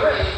원래.